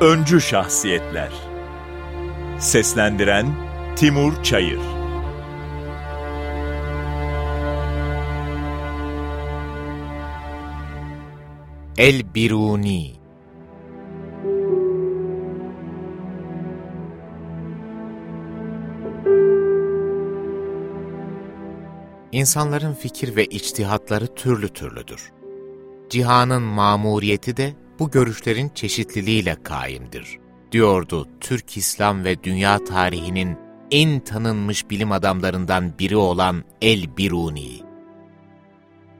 Öncü Şahsiyetler. Seslendiren Timur Çayır. El Biruni. İnsanların fikir ve içtihatları türlü türlüdür. Cihanın mamuriyeti de bu görüşlerin çeşitliliğiyle kaimdir, diyordu Türk İslam ve dünya tarihinin en tanınmış bilim adamlarından biri olan El-Biruni.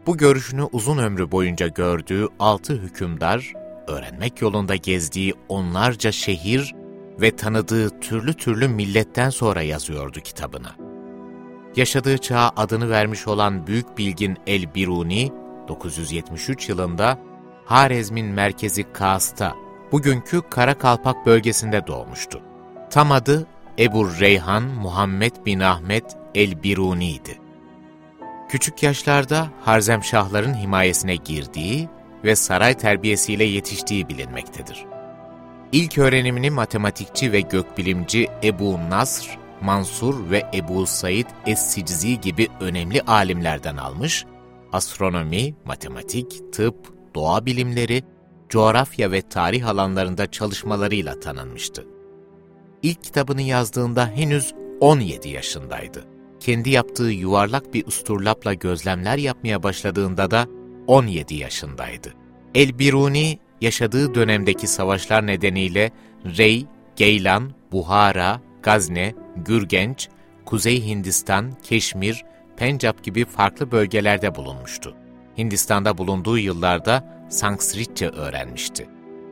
Bu görüşünü uzun ömrü boyunca gördüğü altı hükümdar, öğrenmek yolunda gezdiği onlarca şehir ve tanıdığı türlü türlü milletten sonra yazıyordu kitabını. Yaşadığı çağa adını vermiş olan büyük bilgin El-Biruni, 973 yılında Harezm'in merkezi Kaas'ta, bugünkü Karakalpak bölgesinde doğmuştu. Tam adı Ebu Reyhan Muhammed bin Ahmet el-Biruni'ydi. Küçük yaşlarda Harzemşahların himayesine girdiği ve saray terbiyesiyle yetiştiği bilinmektedir. İlk öğrenimini matematikçi ve gökbilimci Ebu Nasr, Mansur ve Ebu Said Es-Siczi gibi önemli alimlerden almış, astronomi, matematik, tıp, doğa bilimleri, coğrafya ve tarih alanlarında çalışmalarıyla tanınmıştı. İlk kitabını yazdığında henüz 17 yaşındaydı. Kendi yaptığı yuvarlak bir usturlapla gözlemler yapmaya başladığında da 17 yaşındaydı. El-Biruni, yaşadığı dönemdeki savaşlar nedeniyle Rey, Geylan, Buhara, Gazne, Gürgenç, Kuzey Hindistan, Keşmir, Pencap gibi farklı bölgelerde bulunmuştu. Hindistan'da bulunduğu yıllarda Sanskritçe öğrenmişti.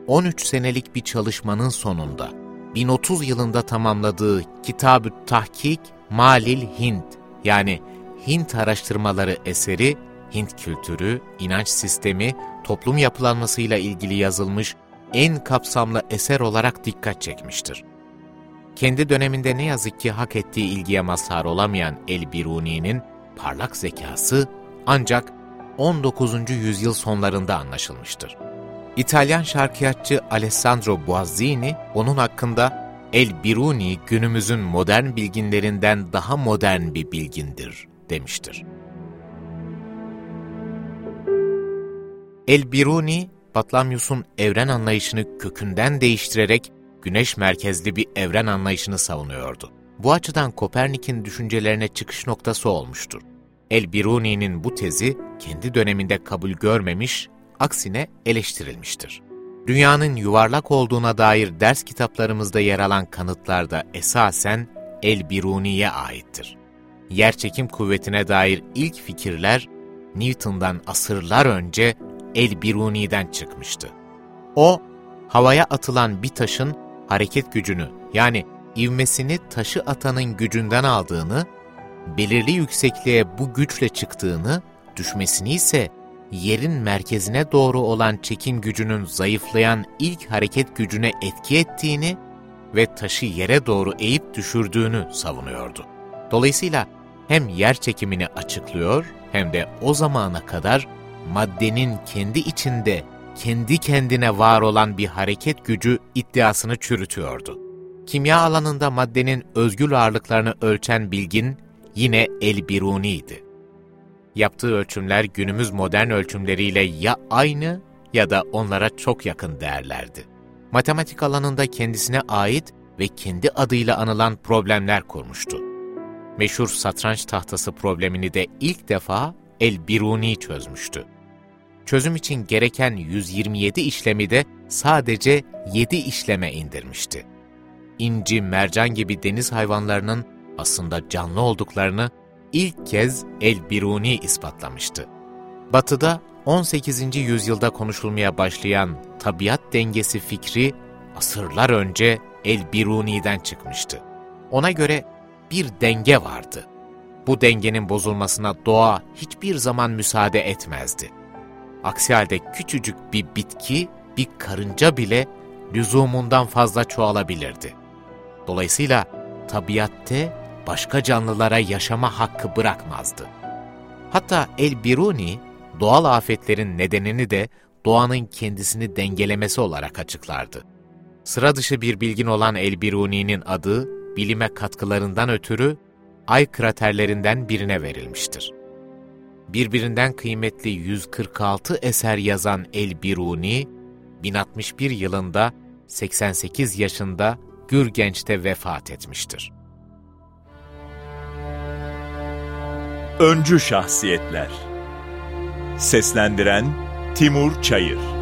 13 senelik bir çalışmanın sonunda 1030 yılında tamamladığı Kitab-ı Tahkik Malil Hind yani Hint araştırmaları eseri Hint kültürü, inanç sistemi, toplum yapılanmasıyla ilgili yazılmış en kapsamlı eser olarak dikkat çekmiştir. Kendi döneminde ne yazık ki hak ettiği ilgiye mazhar olamayan El-Biruni'nin parlak zekası ancak 19. yüzyıl sonlarında anlaşılmıştır. İtalyan şarkiyatçı Alessandro Boazzini onun hakkında El Biruni günümüzün modern bilginlerinden daha modern bir bilgindir demiştir. El Biruni, Batlamyus'un evren anlayışını kökünden değiştirerek güneş merkezli bir evren anlayışını savunuyordu. Bu açıdan Kopernik'in düşüncelerine çıkış noktası olmuştur. El-Biruni'nin bu tezi kendi döneminde kabul görmemiş, aksine eleştirilmiştir. Dünyanın yuvarlak olduğuna dair ders kitaplarımızda yer alan kanıtlar da esasen El-Biruni'ye aittir. Yerçekim kuvvetine dair ilk fikirler Newton'dan asırlar önce El-Biruni'den çıkmıştı. O, havaya atılan bir taşın hareket gücünü yani ivmesini taşı atanın gücünden aldığını belirli yüksekliğe bu güçle çıktığını, düşmesini ise yerin merkezine doğru olan çekim gücünün zayıflayan ilk hareket gücüne etki ettiğini ve taşı yere doğru eğip düşürdüğünü savunuyordu. Dolayısıyla hem yer çekimini açıklıyor hem de o zamana kadar maddenin kendi içinde kendi kendine var olan bir hareket gücü iddiasını çürütüyordu. Kimya alanında maddenin özgül ağırlıklarını ölçen bilgin yine El-Biruni'ydi. Yaptığı ölçümler günümüz modern ölçümleriyle ya aynı ya da onlara çok yakın değerlerdi. Matematik alanında kendisine ait ve kendi adıyla anılan problemler kurmuştu. Meşhur satranç tahtası problemini de ilk defa El-Biruni çözmüştü. Çözüm için gereken 127 işlemi de sadece 7 işleme indirmişti. İnci, mercan gibi deniz hayvanlarının aslında canlı olduklarını ilk kez El-Biruni ispatlamıştı. Batı'da 18. yüzyılda konuşulmaya başlayan tabiat dengesi fikri asırlar önce El-Biruni'den çıkmıştı. Ona göre bir denge vardı. Bu dengenin bozulmasına doğa hiçbir zaman müsaade etmezdi. Aksi halde küçücük bir bitki, bir karınca bile lüzumundan fazla çoğalabilirdi. Dolayısıyla tabiatte başka canlılara yaşama hakkı bırakmazdı. Hatta El-Biruni, doğal afetlerin nedenini de doğanın kendisini dengelemesi olarak açıklardı. Sıra dışı bir bilgin olan El-Biruni'nin adı, bilime katkılarından ötürü ay kraterlerinden birine verilmiştir. Birbirinden kıymetli 146 eser yazan El-Biruni, 1061 yılında 88 yaşında Gürgenç'te vefat etmiştir. Öncü Şahsiyetler. Seslendiren Timur Çayır